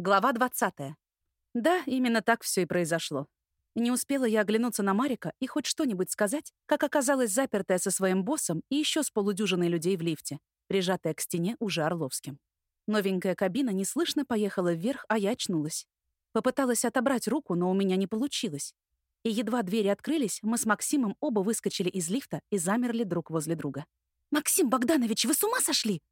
Глава 20. Да, именно так все и произошло. Не успела я оглянуться на Марика и хоть что-нибудь сказать, как оказалась запертая со своим боссом и еще с полудюжиной людей в лифте, прижатая к стене уже Орловским. Новенькая кабина неслышно поехала вверх, а я очнулась. Попыталась отобрать руку, но у меня не получилось. И едва двери открылись, мы с Максимом оба выскочили из лифта и замерли друг возле друга. «Максим Богданович, вы с ума сошли?»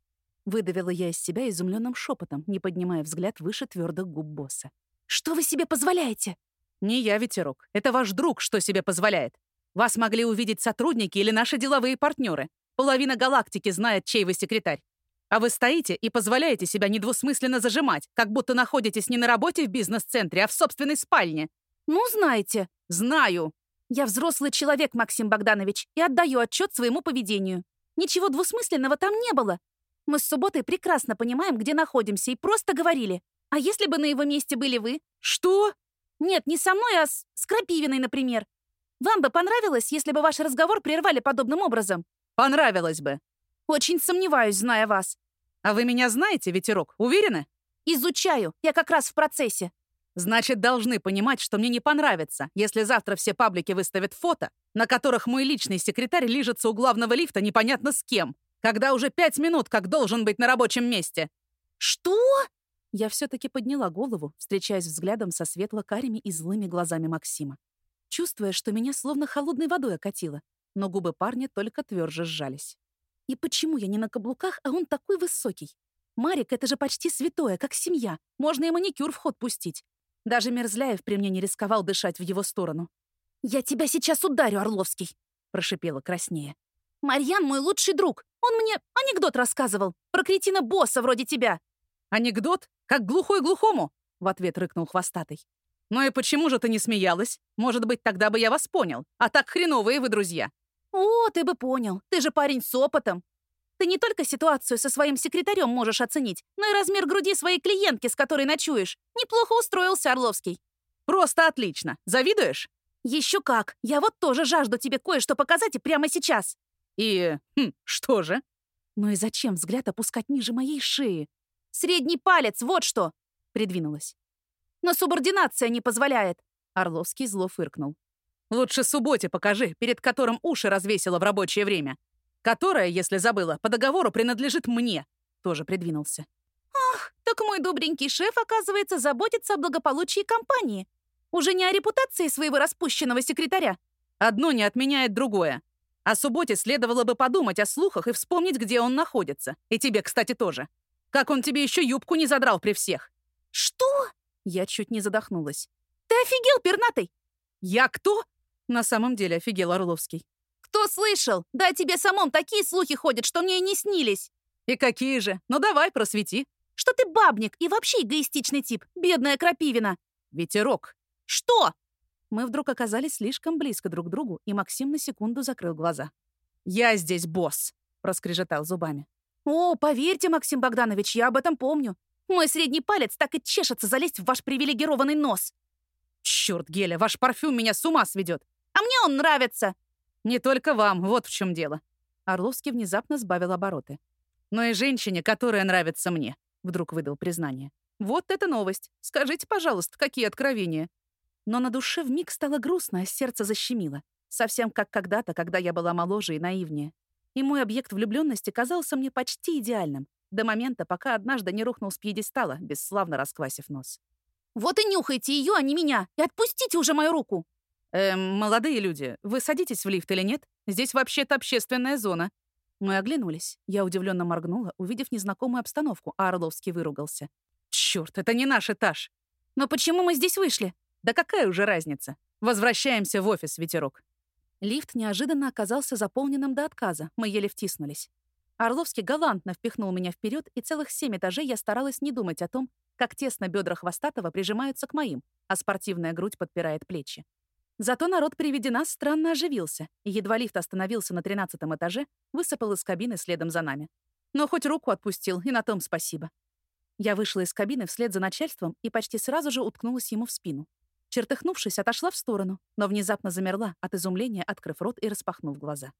Выдавила я из себя изумленным шепотом, не поднимая взгляд выше твердых губ босса. «Что вы себе позволяете?» «Не я, ветерок. Это ваш друг, что себе позволяет. Вас могли увидеть сотрудники или наши деловые партнеры. Половина галактики знает, чей вы секретарь. А вы стоите и позволяете себя недвусмысленно зажимать, как будто находитесь не на работе в бизнес-центре, а в собственной спальне». «Ну, знаете». «Знаю». «Я взрослый человек, Максим Богданович, и отдаю отчет своему поведению. Ничего двусмысленного там не было. Мы с Субботой прекрасно понимаем, где находимся, и просто говорили. А если бы на его месте были вы? Что? Нет, не со мной, а с, с Крапивиной, например. Вам бы понравилось, если бы ваш разговор прервали подобным образом? Понравилось бы. Очень сомневаюсь, зная вас. А вы меня знаете, ветерок, уверены? Изучаю. Я как раз в процессе. Значит, должны понимать, что мне не понравится, если завтра все паблики выставят фото, на которых мой личный секретарь лижется у главного лифта непонятно с кем когда уже пять минут как должен быть на рабочем месте». «Что?» Я все-таки подняла голову, встречаясь взглядом со светло-карими и злыми глазами Максима, чувствуя, что меня словно холодной водой окатило, но губы парня только тверже сжались. И почему я не на каблуках, а он такой высокий? Марик — это же почти святое, как семья. Можно и маникюр в ход пустить. Даже Мерзляев при мне не рисковал дышать в его сторону. «Я тебя сейчас ударю, Орловский!» — прошипела краснее. «Марьян мой лучший друг. Он мне анекдот рассказывал про кретина-босса вроде тебя». «Анекдот? Как глухой глухому?» — в ответ рыкнул хвостатый. «Ну и почему же ты не смеялась? Может быть, тогда бы я вас понял. А так хреновые вы друзья». «О, ты бы понял. Ты же парень с опытом. Ты не только ситуацию со своим секретарем можешь оценить, но и размер груди своей клиентки, с которой ночуешь. Неплохо устроился Орловский». «Просто отлично. Завидуешь?» «Еще как. Я вот тоже жажду тебе кое-что показать и прямо сейчас». И... Хм, что же? Ну и зачем взгляд опускать ниже моей шеи? Средний палец, вот что! Придвинулась. Но субординация не позволяет. Орловский зло фыркнул. Лучше субботе покажи, перед которым уши развесила в рабочее время. Которая, если забыла, по договору принадлежит мне. Тоже придвинулся. Ах, так мой добренький шеф, оказывается, заботится о благополучии компании. Уже не о репутации своего распущенного секретаря. Одно не отменяет другое. О субботе следовало бы подумать о слухах и вспомнить, где он находится. И тебе, кстати, тоже. Как он тебе еще юбку не задрал при всех? Что? Я чуть не задохнулась. Ты офигел, пернатый? Я кто? На самом деле офигел Орловский. Кто слышал? Да тебе самом такие слухи ходят, что мне и не снились. И какие же? Ну давай, просвети. Что ты бабник и вообще эгоистичный тип, бедная Крапивина. Ветерок. Что? Мы вдруг оказались слишком близко друг к другу, и Максим на секунду закрыл глаза. «Я здесь босс!» — проскрежетал зубами. «О, поверьте, Максим Богданович, я об этом помню. Мой средний палец так и чешется залезть в ваш привилегированный нос». «Черт, Геля, ваш парфюм меня с ума сведет!» «А мне он нравится!» «Не только вам, вот в чем дело». Орловский внезапно сбавил обороты. «Но и женщине, которая нравится мне», — вдруг выдал признание. «Вот это новость. Скажите, пожалуйста, какие откровения?» Но на душе вмиг стало грустно, а сердце защемило. Совсем как когда-то, когда я была моложе и наивнее. И мой объект влюбленности казался мне почти идеальным, до момента, пока однажды не рухнул с пьедестала, бесславно расквасив нос. «Вот и нюхайте ее, а не меня! И отпустите уже мою руку!» «Эм, молодые люди, вы садитесь в лифт или нет? Здесь вообще-то общественная зона». Мы оглянулись. Я удивленно моргнула, увидев незнакомую обстановку, а Орловский выругался. «Чёрт, это не наш этаж!» «Но почему мы здесь вышли?» Да какая уже разница? Возвращаемся в офис, ветерок. Лифт неожиданно оказался заполненным до отказа. Мы еле втиснулись. Орловский галантно впихнул меня вперед, и целых семь этажей я старалась не думать о том, как тесно бедра Хвостатого прижимаются к моим, а спортивная грудь подпирает плечи. Зато народ при виде нас странно оживился, и едва лифт остановился на тринадцатом этаже, высыпал из кабины следом за нами. Но хоть руку отпустил, и на том спасибо. Я вышла из кабины вслед за начальством и почти сразу же уткнулась ему в спину. Чертыхнувшись, отошла в сторону, но внезапно замерла, от изумления открыв рот и распахнув глаза.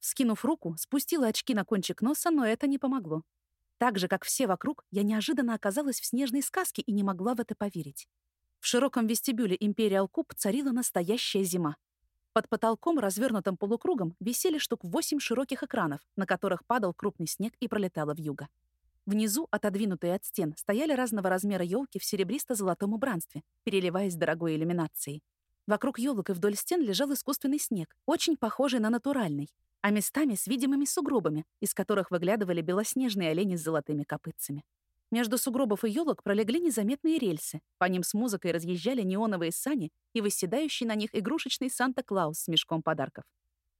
Скинув руку, спустила очки на кончик носа, но это не помогло. Так же, как все вокруг, я неожиданно оказалась в снежной сказке и не могла в это поверить. В широком вестибюле Imperial Куб царила настоящая зима. Под потолком, развернутым полукругом, висели штук восемь широких экранов, на которых падал крупный снег и пролетала вьюга. Внизу, отодвинутые от стен, стояли разного размера елки в серебристо-золотом убранстве, переливаясь дорогой иллюминацией. Вокруг елок и вдоль стен лежал искусственный снег, очень похожий на натуральный, а местами с видимыми сугробами, из которых выглядывали белоснежные олени с золотыми копытцами. Между сугробов и елок пролегли незаметные рельсы, по ним с музыкой разъезжали неоновые сани и восседающий на них игрушечный Санта-Клаус с мешком подарков.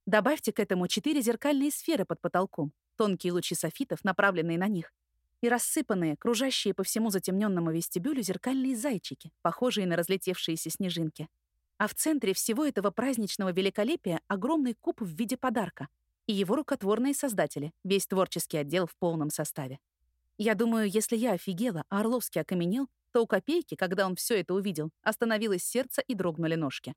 Добавьте к этому четыре зеркальные сферы под потолком, тонкие лучи софитов, направленные на них, и рассыпанные, кружащие по всему затемненному вестибюлю зеркальные зайчики, похожие на разлетевшиеся снежинки. А в центре всего этого праздничного великолепия огромный куб в виде подарка и его рукотворные создатели, весь творческий отдел в полном составе. Я думаю, если я офигела, а Орловский окаменел, то у Копейки, когда он все это увидел, остановилось сердце и дрогнули ножки.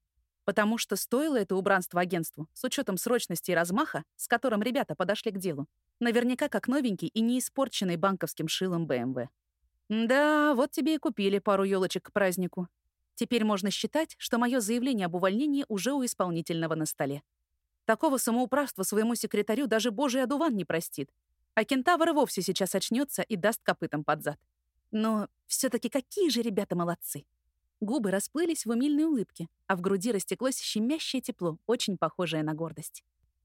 Потому что стоило это убранство агентству, с учетом срочности и размаха, с которым ребята подошли к делу, Наверняка как новенький и не испорченный банковским шилом БМВ. Да, вот тебе и купили пару елочек к празднику. Теперь можно считать, что мое заявление об увольнении уже у исполнительного на столе. Такого самоуправства своему секретарю даже божий одуван не простит. А кентавр и вовсе сейчас очнется и даст копытом под зад. Но все таки какие же ребята молодцы. Губы расплылись в умильной улыбке, а в груди растеклось щемящее тепло, очень похожее на гордость.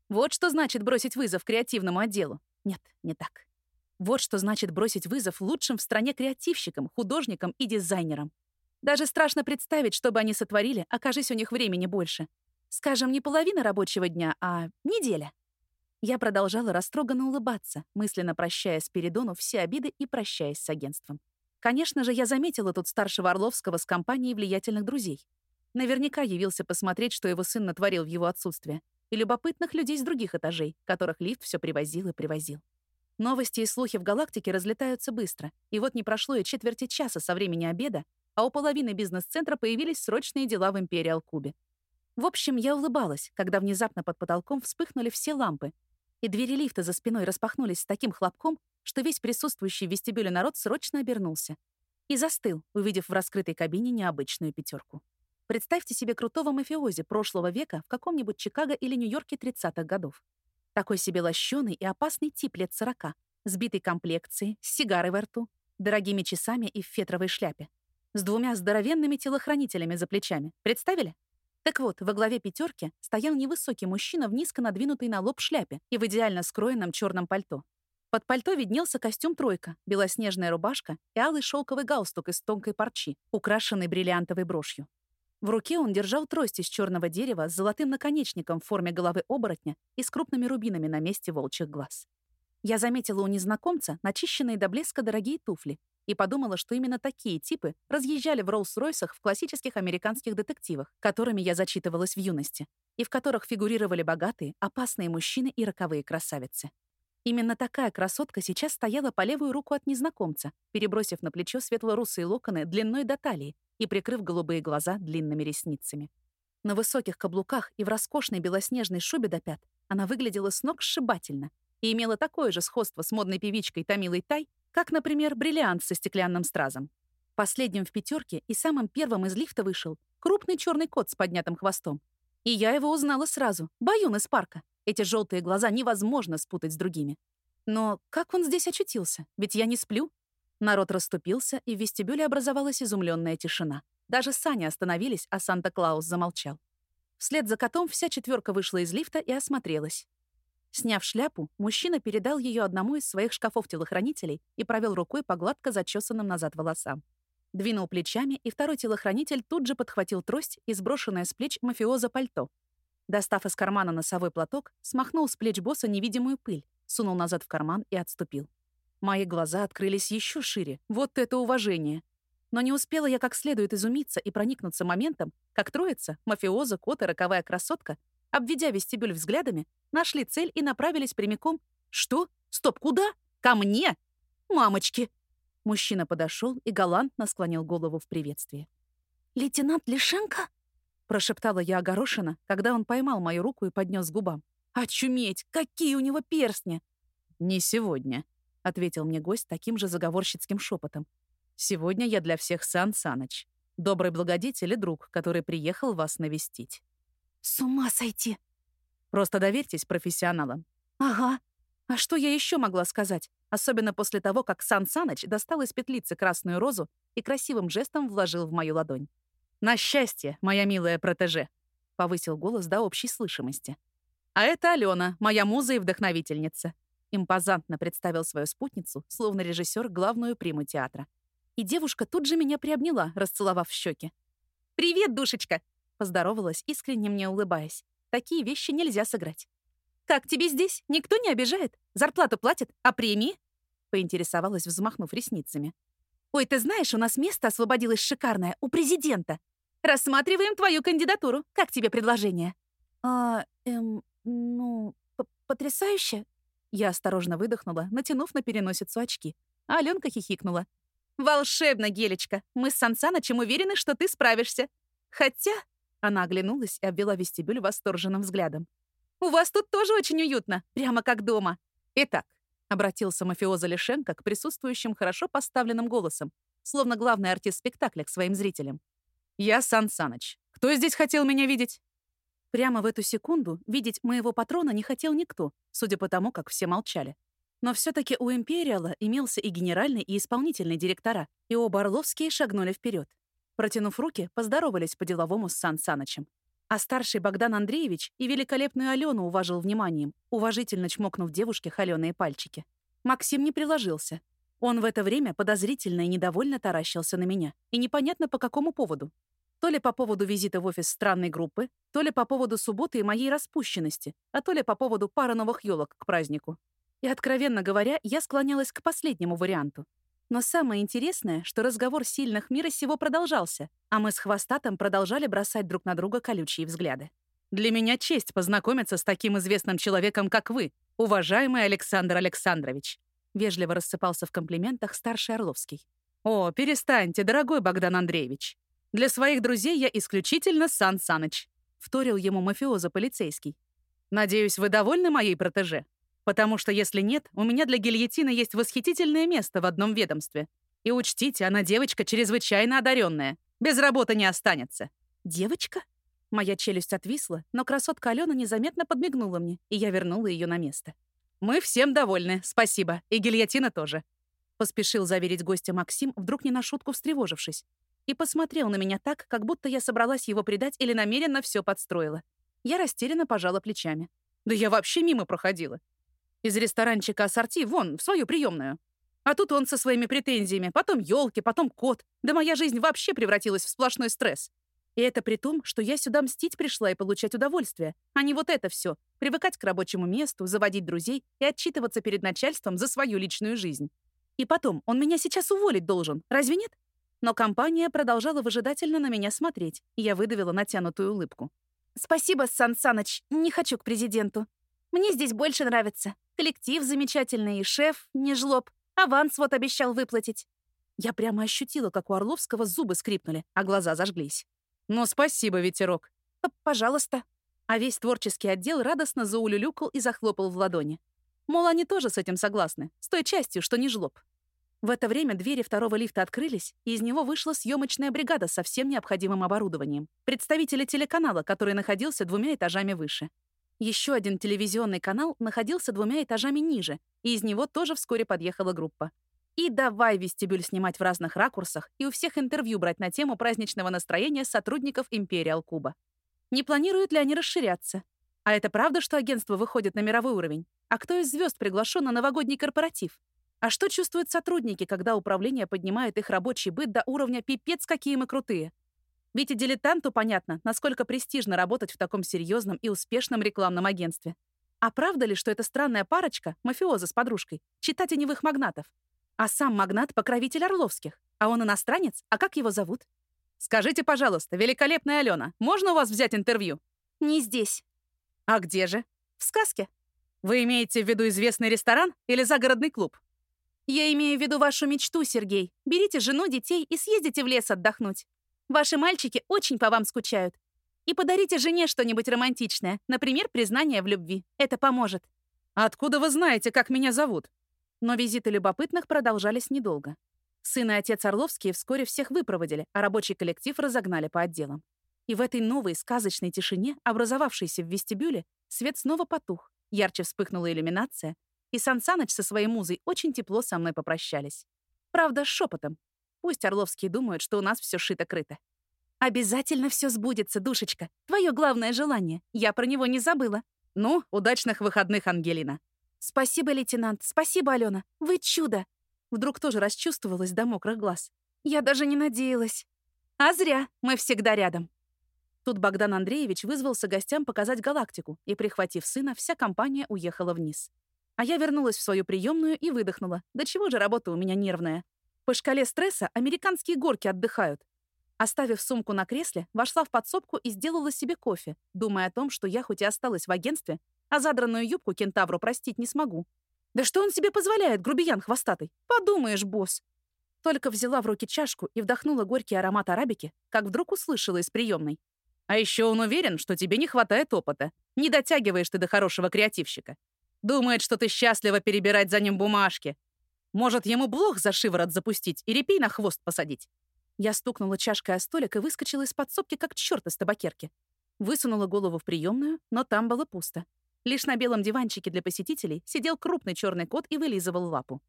Вот что значит бросить вызов креативному отделу. Нет, не так. Вот что значит бросить вызов лучшим в стране креативщикам, художникам и дизайнерам. Даже страшно представить, что бы они сотворили, окажись у них времени больше. Скажем, не половина рабочего дня, а неделя. Я продолжала растроганно улыбаться, мысленно прощая Спиридону все обиды и прощаясь с агентством. Конечно же, я заметила тут старшего Орловского с компанией влиятельных друзей. Наверняка явился посмотреть, что его сын натворил в его отсутствие и любопытных людей с других этажей, которых лифт все привозил и привозил. Новости и слухи в галактике разлетаются быстро, и вот не прошло и четверти часа со времени обеда, а у половины бизнес-центра появились срочные дела в Империал Кубе. В общем, я улыбалась, когда внезапно под потолком вспыхнули все лампы, и двери лифта за спиной распахнулись с таким хлопком, что весь присутствующий в вестибюле народ срочно обернулся и застыл, увидев в раскрытой кабине необычную пятерку. Представьте себе крутого мафиози прошлого века в каком-нибудь Чикаго или Нью-Йорке 30-х годов. Такой себе лощеный и опасный тип лет 40, сбитой комплекции, с сигарой во рту, дорогими часами и в фетровой шляпе, с двумя здоровенными телохранителями за плечами. Представили? Так вот, во главе пятерки стоял невысокий мужчина в низко надвинутой на лоб шляпе и в идеально скроенном черном пальто. Под пальто виднелся костюм «тройка», белоснежная рубашка и алый шелковый галстук из тонкой парчи, украшенный бриллиантовой брошью. В руке он держал трость из черного дерева с золотым наконечником в форме головы оборотня и с крупными рубинами на месте волчьих глаз. Я заметила у незнакомца начищенные до блеска дорогие туфли и подумала, что именно такие типы разъезжали в Роллс-Ройсах в классических американских детективах, которыми я зачитывалась в юности, и в которых фигурировали богатые, опасные мужчины и роковые красавицы. Именно такая красотка сейчас стояла по левую руку от незнакомца, перебросив на плечо светло-русые локоны длиной до талии и прикрыв голубые глаза длинными ресницами. На высоких каблуках и в роскошной белоснежной шубе до пят она выглядела с ног сшибательно и имела такое же сходство с модной певичкой Томилой Тай, как, например, бриллиант со стеклянным стразом. Последним в пятерке и самым первым из лифта вышел крупный черный кот с поднятым хвостом. И я его узнала сразу. Баюн из парка. Эти желтые глаза невозможно спутать с другими. Но как он здесь очутился? Ведь я не сплю. Народ расступился, и в вестибюле образовалась изумленная тишина. Даже сани остановились, а Санта-Клаус замолчал. Вслед за котом вся четверка вышла из лифта и осмотрелась. Сняв шляпу, мужчина передал ее одному из своих шкафов-телохранителей и провел рукой по гладко зачесанным назад волосам. Двинул плечами, и второй телохранитель тут же подхватил трость и сброшенное с плеч мафиоза пальто. Достав из кармана носовой платок, смахнул с плеч босса невидимую пыль, сунул назад в карман и отступил. Мои глаза открылись еще шире. Вот это уважение. Но не успела я как следует изумиться и проникнуться моментом, как троица, мафиоза, кот и роковая красотка, обведя вестибюль взглядами, нашли цель и направились прямиком. «Что? Стоп, куда? Ко мне? Мамочки!» Мужчина подошел и галантно склонил голову в приветствии. «Лейтенант Лишенко?» Прошептала я огорошенно, когда он поймал мою руку и поднес к губам. «Очуметь! Какие у него перстни!» «Не сегодня», ответил мне гость таким же заговорщицким шепотом. «Сегодня я для всех Сан Саныч, добрый благодетель и друг, который приехал вас навестить». «С ума сойти!» «Просто доверьтесь профессионалам». «Ага. А что я еще могла сказать? Особенно после того, как Сан Саныч достал из петлицы красную розу и красивым жестом вложил в мою ладонь. «На счастье, моя милая протеже!» — повысил голос до общей слышимости. «А это Алена, моя муза и вдохновительница. Импозантно представил свою спутницу, словно режиссер, главную приму театра. И девушка тут же меня приобняла, расцеловав щеки. «Привет, душечка!» — поздоровалась, искренне мне улыбаясь. «Такие вещи нельзя сыграть». «Как тебе здесь? Никто не обижает? Зарплату платят? А премии?» — поинтересовалась, взмахнув ресницами. «Ой, ты знаешь, у нас место освободилось шикарное, у президента. Рассматриваем твою кандидатуру. Как тебе предложение?» «А, эм, ну, потрясающе. Я осторожно выдохнула, натянув на переносицу очки. А Аленка хихикнула. «Волшебно, Гелечка! Мы с Сансанычем уверены, что ты справишься. Хотя...» Она оглянулась и обвела вестибюль восторженным взглядом. «У вас тут тоже очень уютно, прямо как дома. Итак, обратился мафиоза Лишенко к присутствующим хорошо поставленным голосом, словно главный артист спектакля к своим зрителям. «Я Сан Саныч. Кто здесь хотел меня видеть?» Прямо в эту секунду видеть моего патрона не хотел никто, судя по тому, как все молчали. Но все таки у Империала имелся и генеральный, и исполнительный директора, и оба Орловские шагнули вперед. Протянув руки, поздоровались по-деловому с Сан Санычем. А старший Богдан Андреевич и великолепную Алену уважил вниманием, уважительно чмокнув девушке холеные пальчики. Максим не приложился. Он в это время подозрительно и недовольно таращился на меня. И непонятно по какому поводу. То ли по поводу визита в офис странной группы, то ли по поводу субботы и моей распущенности, а то ли по поводу пары новых елок к празднику. И, откровенно говоря, я склонялась к последнему варианту. Но самое интересное, что разговор сильных мира сего продолжался, а мы с Хвостатом продолжали бросать друг на друга колючие взгляды. «Для меня честь познакомиться с таким известным человеком, как вы, уважаемый Александр Александрович», вежливо рассыпался в комплиментах старший Орловский. «О, перестаньте, дорогой Богдан Андреевич. Для своих друзей я исключительно Сан Саныч», — вторил ему мафиоза полицейский. «Надеюсь, вы довольны моей протеже? Потому что если нет, у меня для гильотины есть восхитительное место в одном ведомстве. И учтите, она девочка чрезвычайно одаренная. Без работы не останется». «Девочка?» Моя челюсть отвисла, но красотка Алена незаметно подмигнула мне, и я вернула ее на место. «Мы всем довольны, спасибо, и гильотина тоже», — поспешил заверить гостя Максим, вдруг не на шутку встревожившись и посмотрел на меня так, как будто я собралась его предать или намеренно все подстроила. Я растерянно пожала плечами. Да я вообще мимо проходила. Из ресторанчика ассорти вон, в свою приемную. А тут он со своими претензиями, потом елки, потом кот. Да моя жизнь вообще превратилась в сплошной стресс. И это при том, что я сюда мстить пришла и получать удовольствие, а не вот это все. Привыкать к рабочему месту, заводить друзей и отчитываться перед начальством за свою личную жизнь. И потом, он меня сейчас уволить должен, разве нет? Но компания продолжала выжидательно на меня смотреть, и я выдавила натянутую улыбку. «Спасибо, Сан Саныч, не хочу к президенту. Мне здесь больше нравится. Коллектив замечательный, и шеф, не жлоб. Аванс вот обещал выплатить». Я прямо ощутила, как у Орловского зубы скрипнули, а глаза зажглись. «Ну, спасибо, ветерок». «Пожалуйста». А весь творческий отдел радостно заулюлюкал и захлопал в ладони. Мол, они тоже с этим согласны, с той частью, что не жлоб. В это время двери второго лифта открылись, и из него вышла съемочная бригада со всем необходимым оборудованием. Представители телеканала, который находился двумя этажами выше. Еще один телевизионный канал находился двумя этажами ниже, и из него тоже вскоре подъехала группа. И давай вестибюль снимать в разных ракурсах и у всех интервью брать на тему праздничного настроения сотрудников Империал Куба. Не планируют ли они расширяться? А это правда, что агентство выходит на мировой уровень? А кто из звезд приглашен на новогодний корпоратив? А что чувствуют сотрудники, когда управление поднимает их рабочий быт до уровня «пипец, какие мы крутые»? Ведь и дилетанту понятно, насколько престижно работать в таком серьезном и успешном рекламном агентстве. А правда ли, что эта странная парочка, мафиоза с подружкой, читателевых магнатов? А сам магнат — покровитель Орловских. А он иностранец? А как его зовут? Скажите, пожалуйста, великолепная Алена, можно у вас взять интервью? Не здесь. А где же? В сказке. Вы имеете в виду известный ресторан или загородный клуб? Я имею в виду вашу мечту, Сергей. Берите жену, детей и съездите в лес отдохнуть. Ваши мальчики очень по вам скучают. И подарите жене что-нибудь романтичное, например, признание в любви. Это поможет. откуда вы знаете, как меня зовут? Но визиты любопытных продолжались недолго. Сын и отец Орловские вскоре всех выпроводили, а рабочий коллектив разогнали по отделам. И в этой новой сказочной тишине, образовавшейся в вестибюле, свет снова потух, ярче вспыхнула иллюминация, и Сан Саныч со своей музой очень тепло со мной попрощались. Правда, шепотом. Пусть Орловские думают, что у нас все шито-крыто. «Обязательно все сбудется, душечка. Твое главное желание. Я про него не забыла». «Ну, удачных выходных, Ангелина». «Спасибо, лейтенант. Спасибо, Алена. Вы чудо». Вдруг тоже расчувствовалась до мокрых глаз. «Я даже не надеялась». «А зря. Мы всегда рядом». Тут Богдан Андреевич вызвался гостям показать галактику, и, прихватив сына, вся компания уехала вниз. А я вернулась в свою приемную и выдохнула. Да чего же работа у меня нервная. По шкале стресса американские горки отдыхают. Оставив сумку на кресле, вошла в подсобку и сделала себе кофе, думая о том, что я хоть и осталась в агентстве, а задранную юбку кентавру простить не смогу. Да что он себе позволяет, грубиян хвостатый? Подумаешь, босс. Только взяла в руки чашку и вдохнула горький аромат арабики, как вдруг услышала из приемной. А еще он уверен, что тебе не хватает опыта. Не дотягиваешь ты до хорошего креативщика. Думает, что ты счастлива перебирать за ним бумажки. Может, ему блох за шиворот запустить и репей на хвост посадить. Я стукнула чашкой о столик и выскочила из подсобки, как черт из табакерки. Высунула голову в приемную, но там было пусто. Лишь на белом диванчике для посетителей сидел крупный черный кот и вылизывал лапу.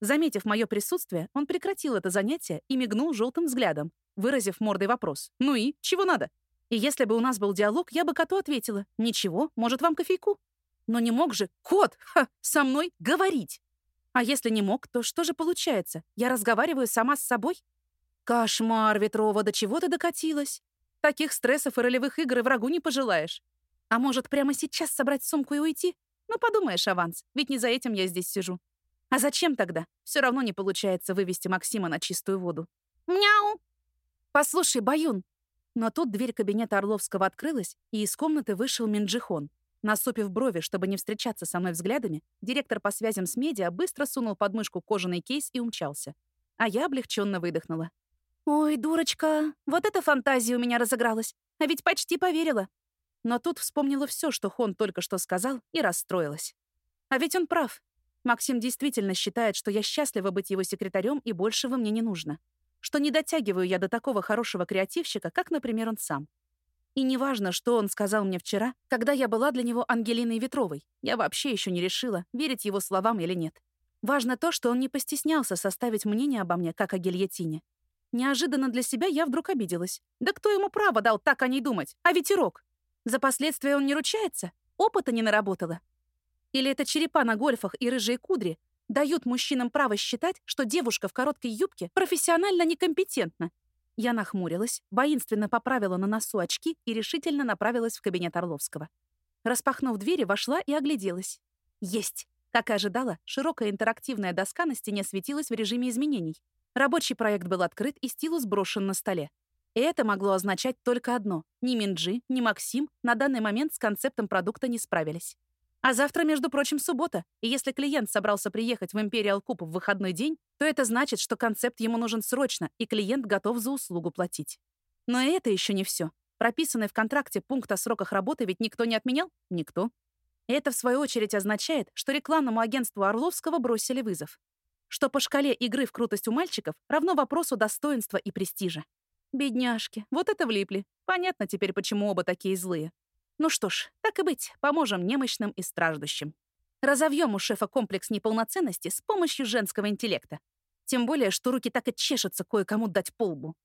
Заметив мое присутствие, он прекратил это занятие и мигнул желтым взглядом, выразив мордой вопрос. «Ну и? Чего надо?» И если бы у нас был диалог, я бы коту ответила. «Ничего, может, вам кофейку?» Но не мог же кот ха, со мной говорить. А если не мог, то что же получается? Я разговариваю сама с собой? Кошмар, Ветрова, до чего ты докатилась? Таких стрессов и ролевых игр и врагу не пожелаешь. А может, прямо сейчас собрать сумку и уйти? Ну, подумаешь, аванс, ведь не за этим я здесь сижу. А зачем тогда? Все равно не получается вывести Максима на чистую воду. Мяу! Послушай, Баюн. Но тут дверь кабинета Орловского открылась, и из комнаты вышел Минджихон. Насупив брови, чтобы не встречаться со мной взглядами, директор по связям с медиа быстро сунул под мышку кожаный кейс и умчался. А я облегченно выдохнула. «Ой, дурочка, вот эта фантазия у меня разыгралась. А ведь почти поверила». Но тут вспомнила все, что Хон только что сказал, и расстроилась. А ведь он прав. Максим действительно считает, что я счастлива быть его секретарем, и большего мне не нужно. Что не дотягиваю я до такого хорошего креативщика, как, например, он сам. И неважно, что он сказал мне вчера, когда я была для него Ангелиной Ветровой. Я вообще еще не решила, верить его словам или нет. Важно то, что он не постеснялся составить мнение обо мне, как о гильотине. Неожиданно для себя я вдруг обиделась. Да кто ему право дал так о ней думать? А ветерок? За последствия он не ручается? Опыта не наработала? Или это черепа на гольфах и рыжие кудри дают мужчинам право считать, что девушка в короткой юбке профессионально некомпетентна? Я нахмурилась, воинственно поправила на носу очки и решительно направилась в кабинет Орловского. Распахнув двери, вошла и огляделась. Есть! Как и ожидала, широкая интерактивная доска на стене светилась в режиме изменений. Рабочий проект был открыт и стилус брошен на столе. И это могло означать только одно. Ни Минджи, ни Максим на данный момент с концептом продукта не справились. А завтра, между прочим, суббота, и если клиент собрался приехать в Imperial Куб в выходной день, то это значит, что концепт ему нужен срочно, и клиент готов за услугу платить. Но это еще не все. Прописанный в контракте пункт о сроках работы ведь никто не отменял? Никто. Это, в свою очередь, означает, что рекламному агентству Орловского бросили вызов что по шкале игры в крутость у мальчиков равно вопросу достоинства и престижа. Бедняжки, вот это влипли. Понятно теперь, почему оба такие злые. Ну что ж, так и быть, поможем немощным и страждущим. Разовьем у шефа комплекс неполноценности с помощью женского интеллекта. Тем более, что руки так и чешутся кое-кому дать полбу.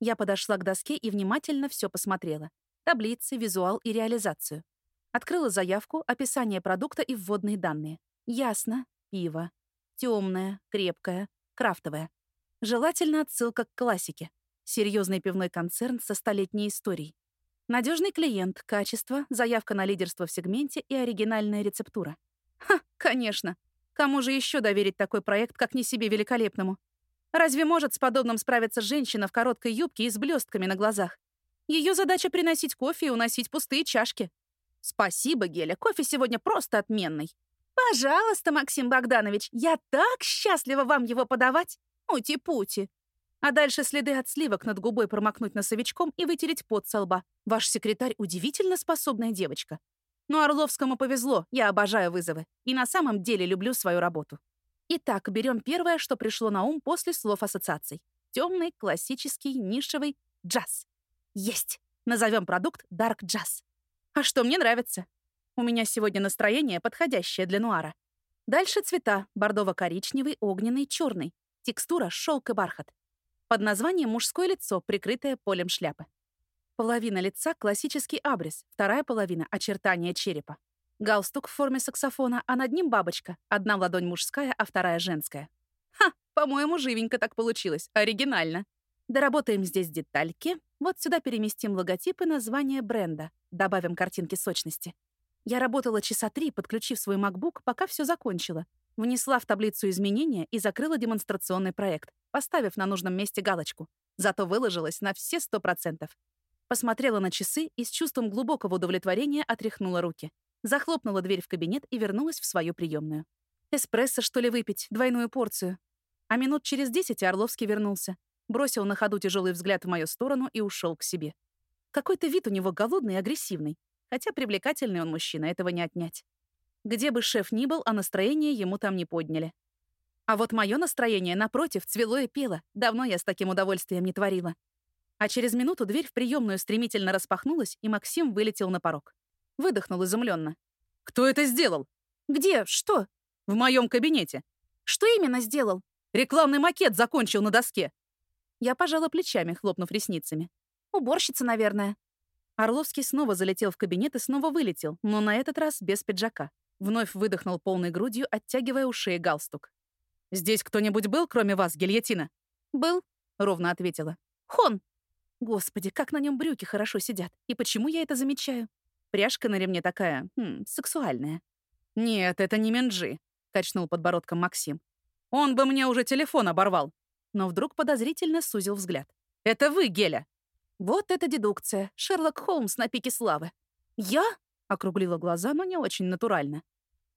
Я подошла к доске и внимательно все посмотрела. Таблицы, визуал и реализацию. Открыла заявку, описание продукта и вводные данные. Ясно. Пиво. Темная, крепкая, крафтовая. Желательно отсылка к классике. Серьезный пивной концерн со столетней историей. Надежный клиент, качество, заявка на лидерство в сегменте и оригинальная рецептура. Ха, конечно. Кому же еще доверить такой проект, как не себе великолепному? Разве может с подобным справиться женщина в короткой юбке и с блестками на глазах? Ее задача приносить кофе и уносить пустые чашки. Спасибо, Геля, кофе сегодня просто отменный. «Пожалуйста, Максим Богданович, я так счастлива вам его подавать! Ути-пути!» А дальше следы от сливок над губой промокнуть носовичком и вытереть пот со лба. Ваш секретарь удивительно способная девочка. Но Орловскому повезло, я обожаю вызовы. И на самом деле люблю свою работу. Итак, берем первое, что пришло на ум после слов ассоциаций. Темный, классический, нишевый джаз. Есть! Назовем продукт Dark Jazz. А что мне нравится? У меня сегодня настроение, подходящее для нуара. Дальше цвета — бордово-коричневый, огненный, черный. Текстура — шелк и бархат. Под названием «мужское лицо», прикрытое полем шляпы. Половина лица — классический абрис, вторая половина — очертания черепа. Галстук в форме саксофона, а над ним бабочка. Одна ладонь мужская, а вторая женская. Ха, по-моему, живенько так получилось. Оригинально. Доработаем здесь детальки. Вот сюда переместим логотип и название бренда. Добавим картинки сочности. Я работала часа три, подключив свой MacBook, пока все закончила. Внесла в таблицу изменения и закрыла демонстрационный проект, поставив на нужном месте галочку. Зато выложилась на все сто процентов. Посмотрела на часы и с чувством глубокого удовлетворения отряхнула руки. Захлопнула дверь в кабинет и вернулась в свою приемную. Эспрессо, что ли, выпить, двойную порцию. А минут через десять Орловский вернулся. Бросил на ходу тяжелый взгляд в мою сторону и ушел к себе. Какой-то вид у него голодный и агрессивный. Хотя привлекательный он мужчина, этого не отнять. Где бы шеф ни был, а настроение ему там не подняли. А вот мое настроение, напротив, цвело и пело. Давно я с таким удовольствием не творила. А через минуту дверь в приемную стремительно распахнулась, и Максим вылетел на порог. Выдохнул изумленно. «Кто это сделал?» «Где? Что?» «В моем кабинете». «Что именно сделал?» «Рекламный макет закончил на доске». Я пожала плечами, хлопнув ресницами. «Уборщица, наверное». Орловский снова залетел в кабинет и снова вылетел, но на этот раз без пиджака. Вновь выдохнул полной грудью, оттягивая у шеи галстук. «Здесь кто-нибудь был, кроме вас, гильотина?» «Был», — ровно ответила. «Хон!» Господи, как на нем брюки хорошо сидят. И почему я это замечаю? Пряжка на ремне такая, хм, сексуальная. «Нет, это не Менджи», — качнул подбородком Максим. «Он бы мне уже телефон оборвал». Но вдруг подозрительно сузил взгляд. «Это вы, Геля!» Вот это дедукция. Шерлок Холмс на пике славы. «Я?» — округлила глаза, но не очень натурально.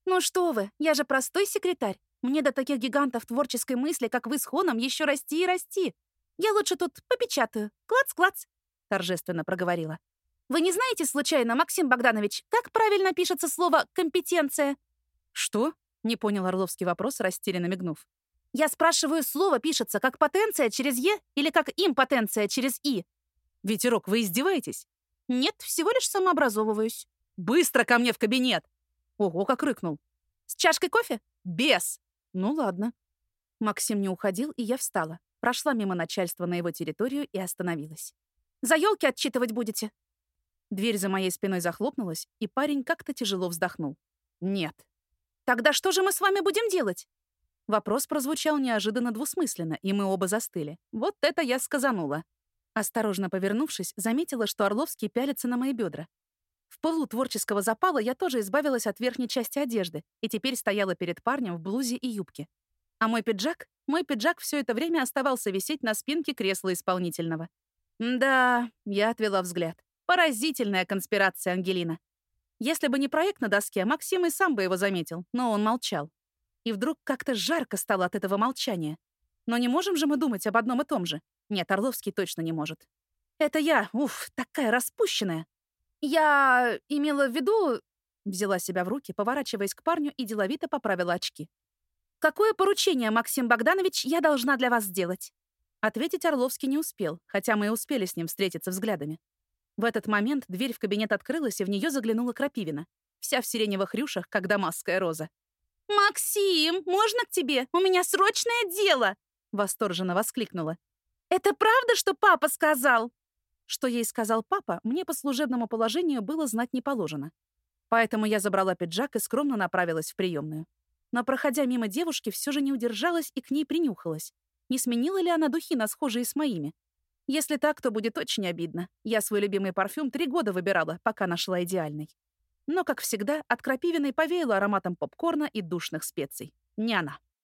«Ну что вы, я же простой секретарь. Мне до таких гигантов творческой мысли, как вы с Хоном, еще расти и расти. Я лучше тут попечатаю. Клац-клац!» — торжественно проговорила. «Вы не знаете, случайно, Максим Богданович, как правильно пишется слово «компетенция»?» «Что?» — не понял Орловский вопрос, растерянно мигнув. «Я спрашиваю, слово пишется как потенция через «е» или как импотенция через «и»?» «Ветерок, вы издеваетесь?» «Нет, всего лишь самообразовываюсь». «Быстро ко мне в кабинет!» Ого, как рыкнул. «С чашкой кофе?» «Без!» «Ну ладно». Максим не уходил, и я встала. Прошла мимо начальства на его территорию и остановилась. «За елки отчитывать будете?» Дверь за моей спиной захлопнулась, и парень как-то тяжело вздохнул. «Нет». «Тогда что же мы с вами будем делать?» Вопрос прозвучал неожиданно двусмысленно, и мы оба застыли. Вот это я сказанула. Осторожно повернувшись, заметила, что Орловский пялится на мои бедра. В полу творческого запала я тоже избавилась от верхней части одежды и теперь стояла перед парнем в блузе и юбке. А мой пиджак? Мой пиджак все это время оставался висеть на спинке кресла исполнительного. Да, я отвела взгляд. Поразительная конспирация, Ангелина. Если бы не проект на доске, Максим и сам бы его заметил, но он молчал. И вдруг как-то жарко стало от этого молчания. Но не можем же мы думать об одном и том же. Нет, Орловский точно не может. Это я, уф, такая распущенная. Я имела в виду... Взяла себя в руки, поворачиваясь к парню и деловито поправила очки. «Какое поручение, Максим Богданович, я должна для вас сделать?» Ответить Орловский не успел, хотя мы и успели с ним встретиться взглядами. В этот момент дверь в кабинет открылась, и в нее заглянула Крапивина, вся в сиреневых рюшах, как дамасская роза. «Максим, можно к тебе? У меня срочное дело!» — восторженно воскликнула. «Это правда, что папа сказал?» Что ей сказал папа, мне по служебному положению было знать не положено. Поэтому я забрала пиджак и скромно направилась в приемную. Но, проходя мимо девушки, все же не удержалась и к ней принюхалась. Не сменила ли она духи на схожие с моими? Если так, то будет очень обидно. Я свой любимый парфюм три года выбирала, пока нашла идеальный. Но, как всегда, от крапивиной повеяло ароматом попкорна и душных специй. Не она.